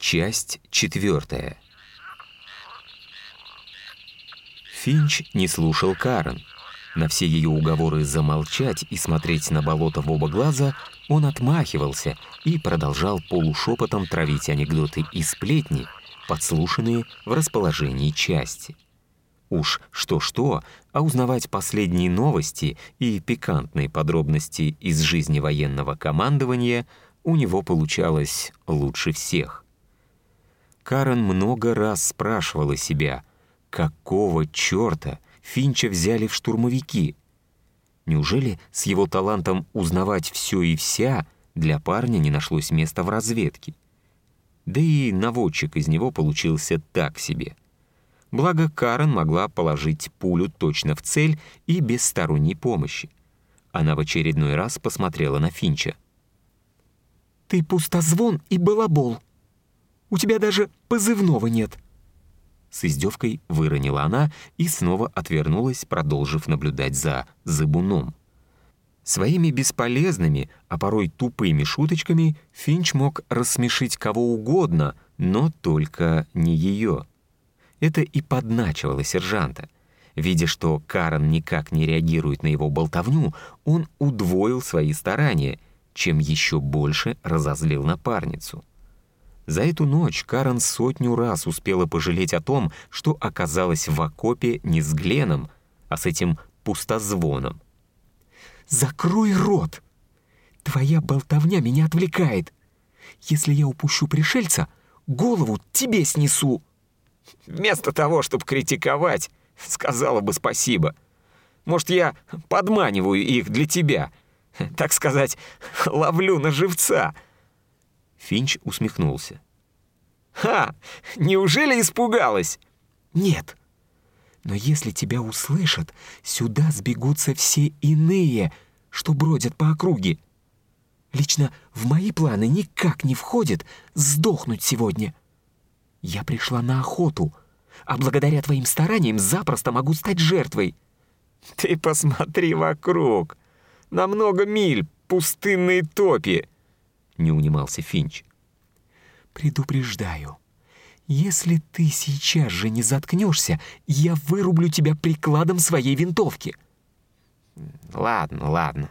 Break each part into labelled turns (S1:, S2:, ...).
S1: Часть четвертая. Финч не слушал Карен. На все ее уговоры замолчать и смотреть на болото в оба глаза он отмахивался и продолжал полушепотом травить анекдоты и сплетни, подслушанные в расположении части. Уж что-что, а узнавать последние новости и пикантные подробности из жизни военного командования у него получалось лучше всех. Карен много раз спрашивала себя, какого черта Финча взяли в штурмовики? Неужели с его талантом узнавать все и вся для парня не нашлось места в разведке? Да и наводчик из него получился так себе. Благо Карен могла положить пулю точно в цель и без сторонней помощи. Она в очередной раз посмотрела на Финча.
S2: «Ты пустозвон и балабол. У тебя даже позывного нет».
S1: С издевкой выронила она и снова отвернулась, продолжив наблюдать за зыбуном. Своими бесполезными, а порой тупыми шуточками Финч мог рассмешить кого угодно, но только не ее. Это и подначивало сержанта. Видя, что Карен никак не реагирует на его болтовню, он удвоил свои старания, чем еще больше разозлил напарницу. За эту ночь Карен сотню раз успела пожалеть о том, что оказалась в окопе не с Гленом, а с этим пустозвоном.
S2: «Закрой рот! Твоя болтовня меня отвлекает. Если я упущу пришельца, голову тебе снесу!»
S3: Вместо того, чтобы критиковать, сказала бы спасибо. Может, я подманиваю их для тебя, так сказать, ловлю на живца».
S1: Финч усмехнулся.
S3: «Ха! Неужели испугалась?»
S2: «Нет. Но если тебя услышат, сюда сбегутся все иные, что бродят по округе. Лично в мои планы никак не входит сдохнуть сегодня. Я пришла на охоту, а благодаря твоим стараниям запросто могу стать жертвой».
S3: «Ты посмотри вокруг. На много миль пустынные топи», — не унимался Финч.
S2: «Предупреждаю, если ты сейчас же не заткнешься, я вырублю тебя прикладом своей винтовки».
S3: «Ладно, ладно.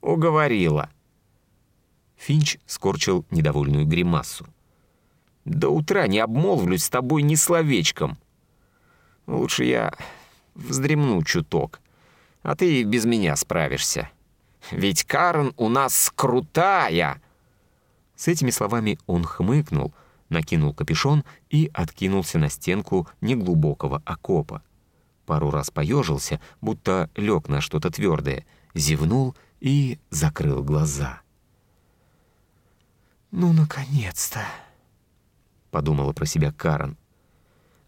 S3: Уговорила».
S1: Финч скорчил недовольную гримасу.
S3: До утра не обмолвлюсь с тобой ни словечком. Лучше я вздремну чуток, а ты без меня справишься. Ведь Карен у нас крутая!»
S1: С этими словами он хмыкнул, накинул капюшон и откинулся на стенку неглубокого окопа. Пару раз поежился, будто лег на что-то твердое, зевнул и закрыл глаза.
S2: «Ну, наконец-то!»
S1: подумала про себя Карен.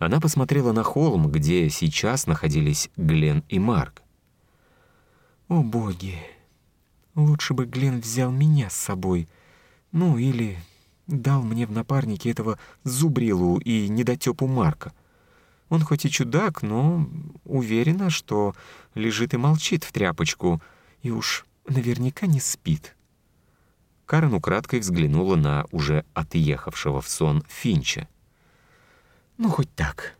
S1: Она посмотрела на холм, где сейчас находились Глен и Марк.
S2: «О боги! Лучше бы Глен взял меня с собой. Ну, или дал мне в напарнике этого зубрилу и недотёпу Марка. Он хоть и чудак, но уверена, что лежит и молчит в тряпочку, и уж наверняка не спит».
S1: Карен украдкой взглянула на уже отъехавшего в сон Финча.
S2: «Ну, хоть так».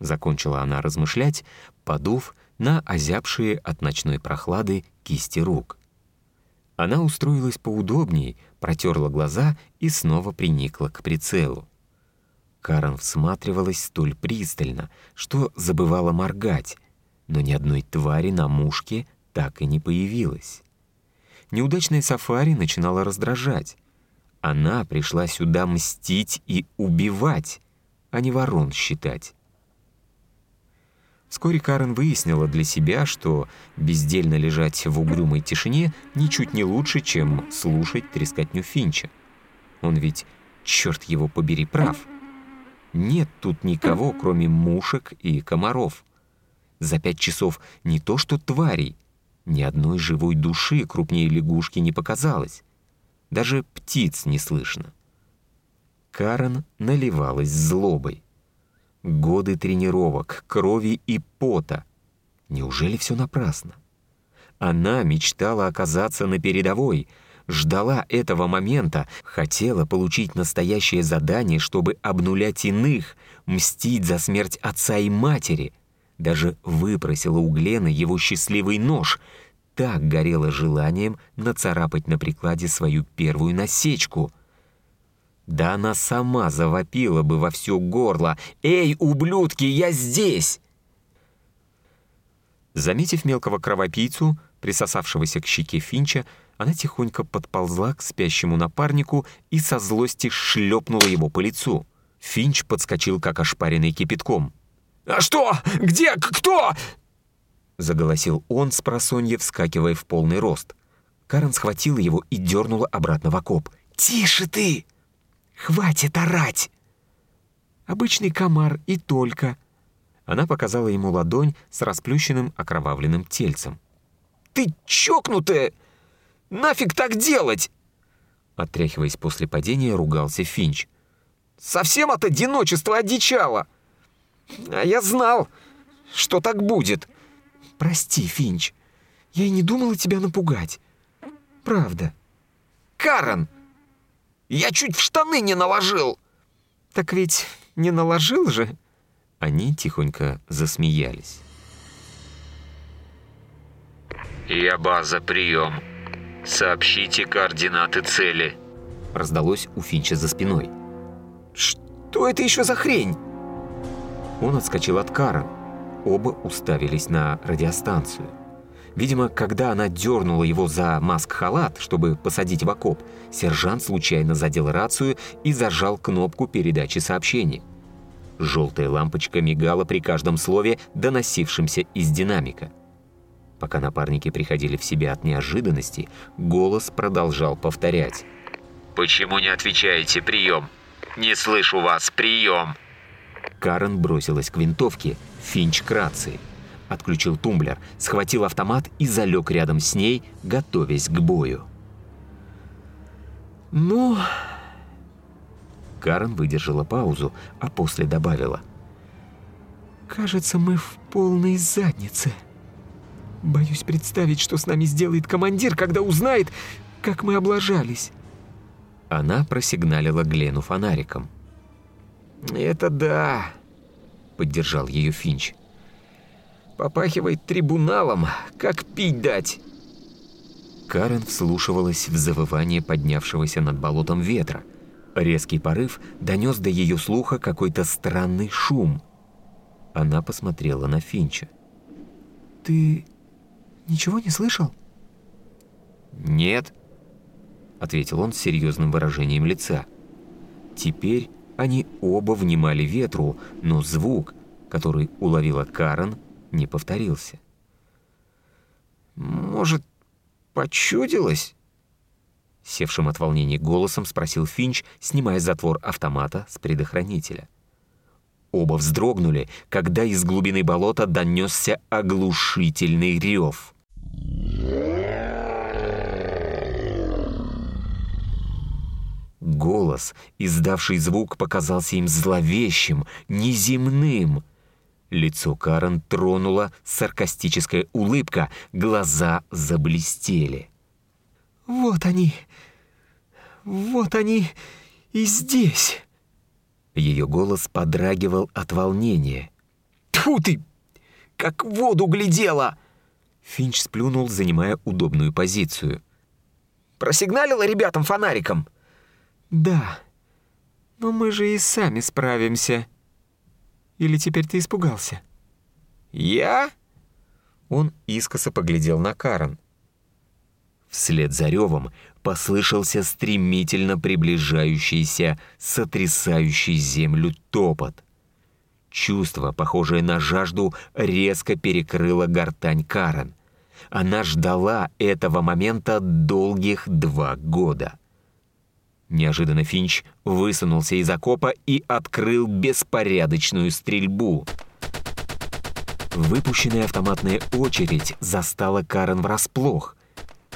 S1: Закончила она размышлять, подув на озябшие от ночной прохлады кисти рук. Она устроилась поудобней, протерла глаза и снова приникла к прицелу. Карен всматривалась столь пристально, что забывала моргать, но ни одной твари на мушке так и не появилось. Неудачное сафари начинало раздражать. Она пришла сюда мстить и убивать, а не ворон считать. Вскоре Карен выяснила для себя, что бездельно лежать в угрюмой тишине ничуть не лучше, чем слушать трескотню Финча. Он ведь, черт его побери, прав. Нет тут никого, кроме мушек и комаров. За пять часов не то что тварей, ни одной живой души крупнее лягушки не показалось. Даже птиц не слышно. Карен наливалась злобой. Годы тренировок, крови и пота. Неужели все напрасно? Она мечтала оказаться на передовой, ждала этого момента, хотела получить настоящее задание, чтобы обнулять иных, мстить за смерть отца и матери. Даже выпросила у Глена его счастливый нож. Так горела желанием нацарапать на прикладе свою первую насечку. Да она сама завопила бы во все горло. «Эй, ублюдки, я здесь!» Заметив мелкого кровопийцу, присосавшегося к щеке Финча, она тихонько подползла к спящему напарнику и со злости шлепнула его по лицу. Финч подскочил, как ошпаренный кипятком.
S3: «А что? Где? Кто?»
S1: Заголосил он с просонья, вскакивая в полный рост. Карен схватила его и дернула обратно в окоп.
S2: «Тише ты! Хватит орать!» «Обычный комар и только!»
S1: Она показала ему ладонь с расплющенным окровавленным тельцем.
S3: «Ты чокнутая! Нафиг так делать?»
S1: Отряхиваясь после падения, ругался Финч.
S3: «Совсем от одиночества одичало! А я знал, что так будет!»
S2: «Прости, Финч, я и не думала тебя напугать. Правда».
S3: «Карен! Я чуть в штаны не наложил!»
S2: «Так ведь не наложил же?»
S1: Они тихонько засмеялись.
S4: «Я база, прием. Сообщите координаты цели».
S1: Раздалось у Финча за спиной.
S3: «Что это еще за хрень?»
S1: Он отскочил от Карен. Оба уставились на радиостанцию. Видимо, когда она дернула его за маск-халат, чтобы посадить в окоп, сержант случайно задел рацию и зажал кнопку передачи сообщений. Желтая лампочка мигала при каждом слове, доносившемся из динамика. Пока напарники приходили в себя от неожиданности, голос продолжал повторять.
S4: «Почему не отвечаете? Прием! Не слышу вас! Прием!»
S1: Карен бросилась к винтовке, Финч к рации. Отключил тумблер, схватил автомат и залег рядом с ней, готовясь к бою.
S2: «Ну...»
S1: Карен выдержала паузу, а после добавила.
S2: «Кажется, мы в полной заднице. Боюсь представить, что с нами сделает командир, когда узнает, как мы облажались».
S1: Она просигналила Глену фонариком.
S3: «Это да», — поддержал ее Финч. «Попахивает трибуналом, как пить дать».
S1: Карен вслушивалась в завывание поднявшегося над болотом ветра. Резкий порыв донес до ее слуха какой-то странный шум. Она посмотрела на Финча.
S2: «Ты ничего не слышал?»
S3: «Нет», — ответил он с серьезным выражением лица.
S1: Теперь они оба внимали ветру, но звук, который уловила Карен, не повторился.
S3: «Может, почудилось?»
S1: Севшим от волнения голосом спросил Финч, снимая затвор автомата с предохранителя. Оба вздрогнули, когда из глубины болота донесся оглушительный рев. Голос, издавший звук, показался им зловещим, неземным. Лицо Карен тронула саркастическая улыбка, глаза заблестели.
S2: «Вот они! Вот они и здесь!»
S1: Ее голос подрагивал от волнения.
S3: Тьфу ты! Как в воду глядела!»
S1: Финч сплюнул, занимая удобную позицию.
S3: «Просигналила ребятам фонариком?»
S2: «Да. Но мы же и сами справимся. Или теперь ты испугался?»
S3: «Я?»
S1: Он искоса поглядел на Карен. Вслед за ревом послышался стремительно приближающийся, сотрясающий землю топот. Чувство, похожее на жажду, резко перекрыло гортань Карен. Она ждала этого момента долгих два года. Неожиданно Финч высунулся из окопа и открыл беспорядочную стрельбу. Выпущенная автоматная очередь застала Карен врасплох —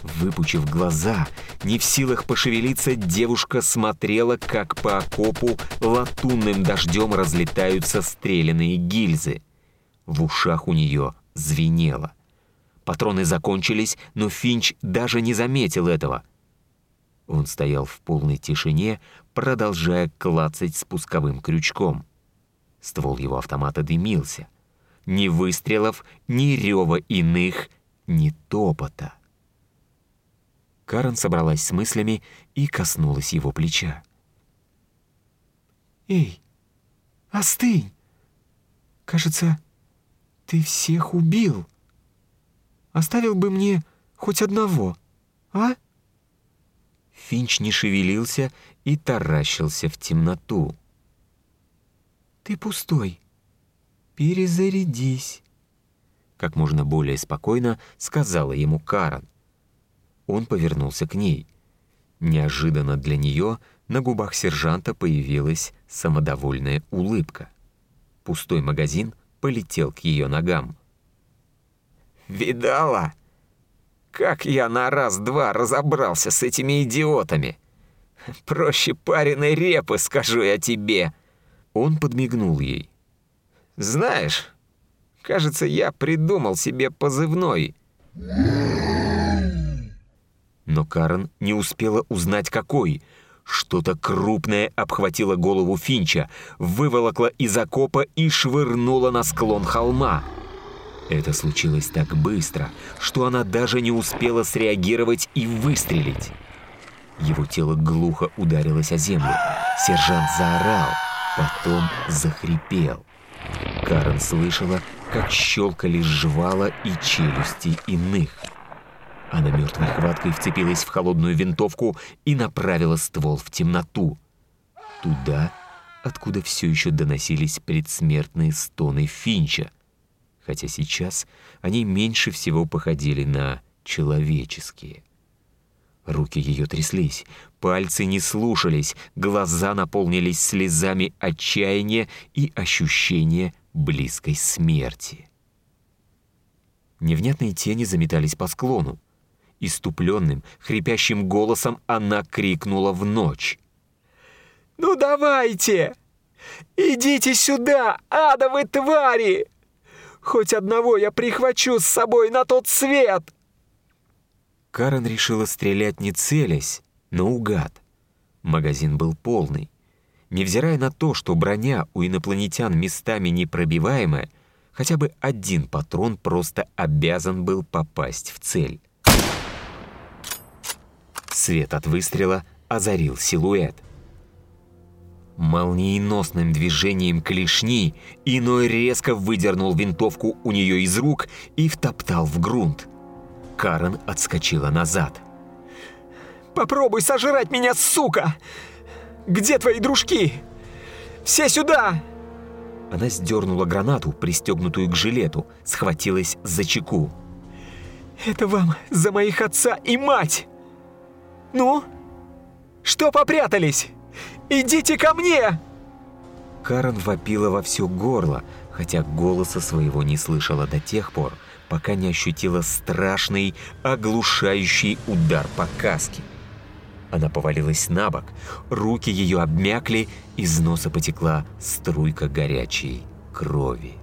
S1: Выпучив глаза, не в силах пошевелиться, девушка смотрела, как по окопу латунным дождем разлетаются стрелянные гильзы. В ушах у нее звенело. Патроны закончились, но Финч даже не заметил этого. Он стоял в полной тишине, продолжая клацать спусковым крючком. Ствол его автомата дымился. Ни выстрелов, ни рева иных, ни топота. Карен собралась с мыслями и коснулась его плеча.
S2: «Эй, остынь! Кажется, ты всех убил. Оставил бы мне хоть одного, а?»
S1: Финч не шевелился и таращился в темноту.
S2: «Ты пустой. Перезарядись», —
S1: как можно более спокойно сказала ему Карен. Он повернулся к ней. Неожиданно для нее на губах сержанта появилась самодовольная улыбка. Пустой магазин полетел к ее ногам.
S3: «Видала? Как я на раз-два разобрался с этими идиотами! Проще пареной репы, скажу я тебе!»
S1: Он подмигнул ей.
S3: «Знаешь, кажется, я придумал себе позывной».
S1: Но Карен не успела узнать, какой. Что-то крупное обхватило голову Финча, выволокло из окопа и швырнуло на склон холма. Это случилось так быстро, что она даже не успела среагировать и выстрелить. Его тело глухо ударилось о землю. Сержант заорал, потом захрипел. Карен слышала, как щелкали жвала и челюсти иных. Она мертвой хваткой вцепилась в холодную винтовку и направила ствол в темноту. Туда, откуда все еще доносились предсмертные стоны Финча. Хотя сейчас они меньше всего походили на человеческие. Руки ее тряслись, пальцы не слушались, глаза наполнились слезами отчаяния и ощущения близкой смерти. Невнятные тени заметались по склону. Иступленным, хрипящим голосом она крикнула в ночь.
S3: «Ну давайте! Идите сюда, адовы твари! Хоть одного я прихвачу с собой на тот свет!»
S1: Карен решила стрелять не целясь, но угад. Магазин был полный. Невзирая на то, что броня у инопланетян местами непробиваемая, хотя бы один патрон просто обязан был попасть в цель. Свет от выстрела озарил силуэт. Молниеносным движением клешни иной резко выдернул винтовку у нее из рук и втоптал в грунт. Карен отскочила назад.
S3: «Попробуй сожрать меня, сука! Где твои дружки? Все сюда!»
S1: Она сдернула гранату, пристегнутую к жилету, схватилась за чеку.
S3: «Это вам за моих отца и мать!» «Ну? Что попрятались? Идите ко мне!»
S1: Карен вопила во все горло, хотя голоса своего не слышала до тех пор, пока не ощутила страшный, оглушающий удар по каске. Она повалилась на бок, руки ее обмякли, из носа потекла струйка горячей крови.